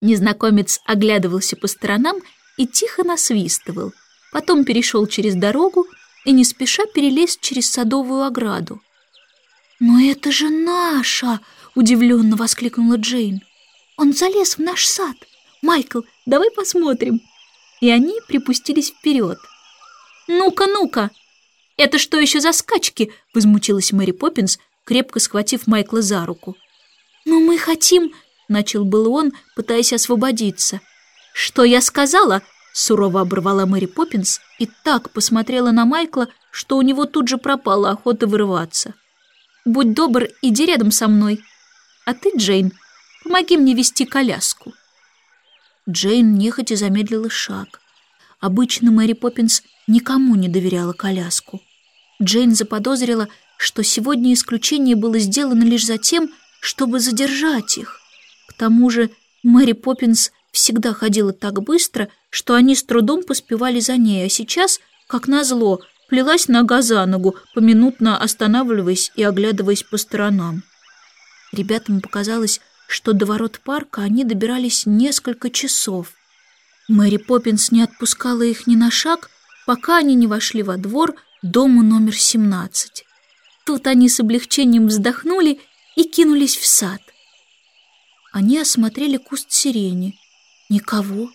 Незнакомец оглядывался по сторонам и тихо насвистывал. Потом перешел через дорогу и не спеша перелез через садовую ограду. «Но это же наша!» — удивленно воскликнула Джейн. «Он залез в наш сад! Майкл, давай посмотрим!» И они припустились вперед. «Ну-ка, ну-ка! Это что еще за скачки?» — возмутилась Мэри Поппинс, крепко схватив Майкла за руку. «Но мы хотим...» — начал был он, пытаясь освободиться. «Что я сказала?» — сурово оборвала Мэри Поппинс и так посмотрела на Майкла, что у него тут же пропала охота вырываться. «Будь добр, иди рядом со мной. А ты, Джейн, помоги мне вести коляску». Джейн нехотя замедлила шаг. Обычно Мэри Поппинс никому не доверяла коляску. Джейн заподозрила, что сегодня исключение было сделано лишь за тем, чтобы задержать их. Тому же Мэри Поппинс всегда ходила так быстро, что они с трудом поспевали за ней, а сейчас, как назло, плелась нога за ногу, поминутно останавливаясь и оглядываясь по сторонам. Ребятам показалось, что до ворот парка они добирались несколько часов. Мэри Поппинс не отпускала их ни на шаг, пока они не вошли во двор дому номер 17. Тут они с облегчением вздохнули и кинулись в сад. Они осмотрели куст сирени. Никого.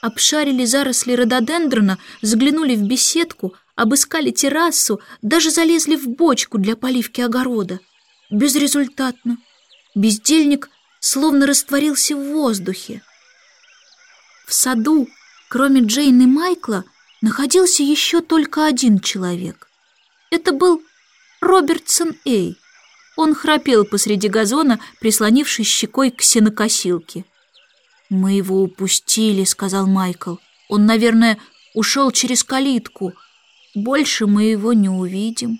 Обшарили заросли рододендрона, заглянули в беседку, обыскали террасу, даже залезли в бочку для поливки огорода. Безрезультатно. Бездельник словно растворился в воздухе. В саду, кроме Джейн и Майкла, находился еще только один человек. Это был Робертсон Эй. Он храпел посреди газона, прислонившись щекой к сенокосилке. «Мы его упустили», — сказал Майкл. «Он, наверное, ушел через калитку. Больше мы его не увидим».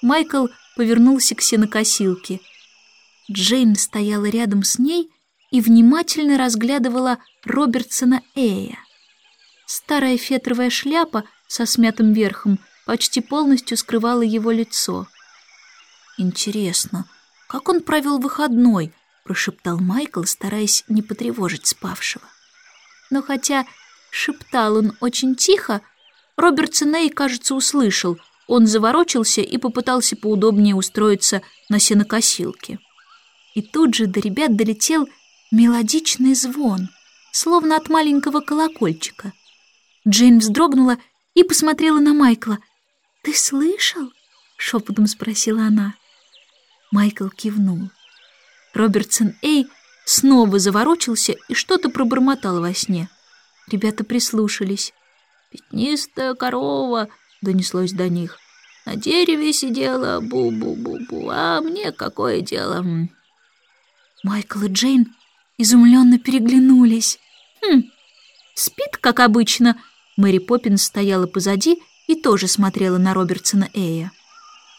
Майкл повернулся к сенокосилке. Джейн стояла рядом с ней и внимательно разглядывала Робертсона Эя. Старая фетровая шляпа со смятым верхом почти полностью скрывала его лицо. «Интересно, как он провел выходной?» — прошептал Майкл, стараясь не потревожить спавшего. Но хотя шептал он очень тихо, Роберт Сеней, кажется, услышал. Он заворочился и попытался поудобнее устроиться на сенокосилке. И тут же до ребят долетел мелодичный звон, словно от маленького колокольчика. Джейн вздрогнула и посмотрела на Майкла. «Ты слышал?» — шепотом спросила она. Майкл кивнул. Робертсон Эй снова заворочился и что-то пробормотал во сне. Ребята прислушались. «Пятнистая корова!» — донеслось до них. «На дереве сидела, бу-бу-бу-бу, а мне какое дело?» Майкл и Джейн изумленно переглянулись. «Хм, спит, как обычно», Мэри Поппинс стояла позади и тоже смотрела на Робертсона Эя.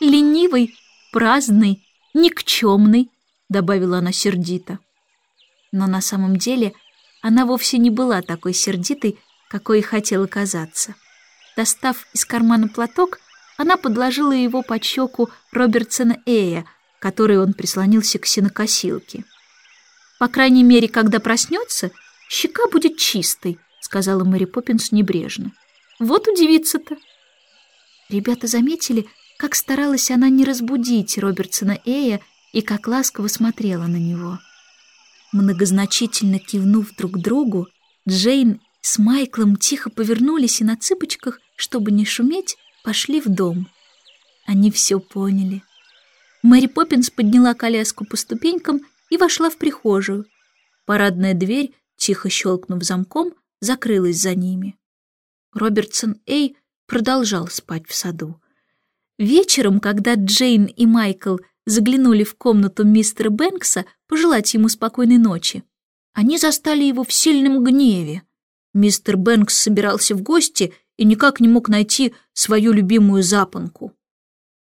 «Ленивый, праздный, никчемный», — добавила она сердито. Но на самом деле она вовсе не была такой сердитой, какой и хотела казаться. Достав из кармана платок, она подложила его под щеку Робертсона Эя, который он прислонился к сенокосилке. «По крайней мере, когда проснется, щека будет чистой», сказала Мэри Поппинс небрежно. «Вот удивиться-то!» Ребята заметили, как старалась она не разбудить Робертсона Эя и как ласково смотрела на него. Многозначительно кивнув друг другу, Джейн с Майклом тихо повернулись и на цыпочках, чтобы не шуметь, пошли в дом. Они все поняли. Мэри Поппинс подняла коляску по ступенькам и вошла в прихожую. Парадная дверь, тихо щелкнув замком, закрылась за ними. Робертсон Эй продолжал спать в саду. Вечером, когда Джейн и Майкл заглянули в комнату мистера Бэнкса пожелать ему спокойной ночи, они застали его в сильном гневе. Мистер Бэнкс собирался в гости и никак не мог найти свою любимую запонку.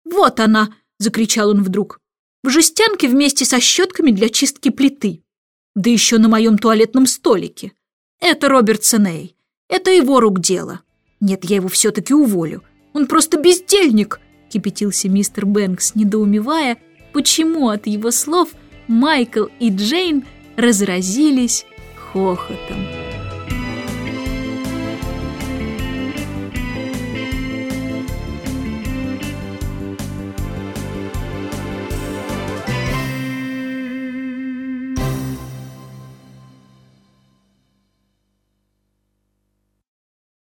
«Вот она!» — закричал он вдруг. «В жестянке вместе со щетками для чистки плиты. Да еще на моем туалетном столике. Это Роберт Сеней. Это его рук дело. Нет, я его все-таки уволю. Он просто бездельник, кипятился мистер Бэнкс, недоумевая, почему от его слов Майкл и Джейн разразились хохотом.